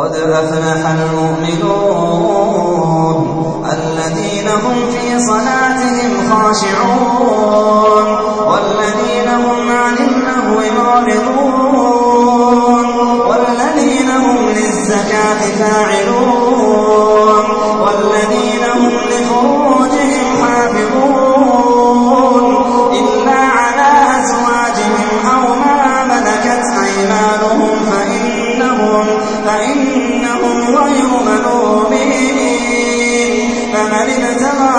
قد أفلح المؤمنون الذين هم في صلاتهم خاشعون والذين هم عن اللهو معرضون والذين هم للزكاة فاعلون فمن ابتغى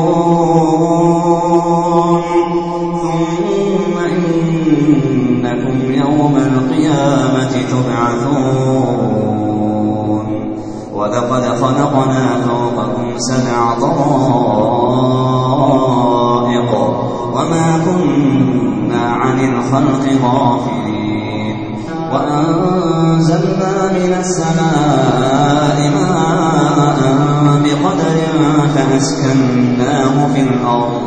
إنكم يوم القيامة تبعثون. ولقد خلقنا فوقكم سبع طرائق وما كنا عن الخلق غافلين. وأنزلنا من السماء فأسكناه في الأرض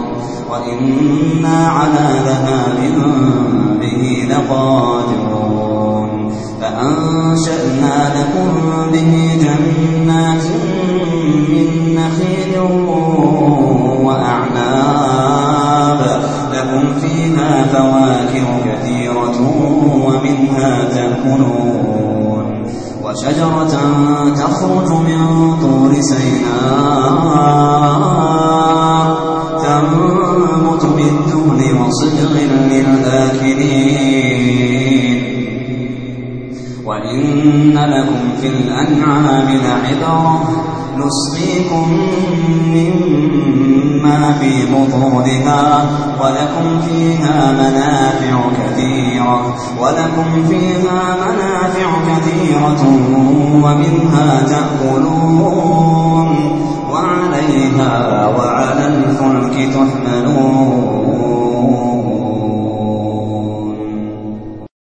وإنا على ذهاب به لقادرون فأنشأنا لكم وشجرة تخرج من طور سيناء تنبت بالدهن وصدغ للآكلين وإن لكم في الأنعام لعبرة نسقيكم مما في بطونها ولكم فيها منافع كثيرة ولكم فيها منافع كثيرة ومنها تأكلون وعليها وعلى الفلك تحملون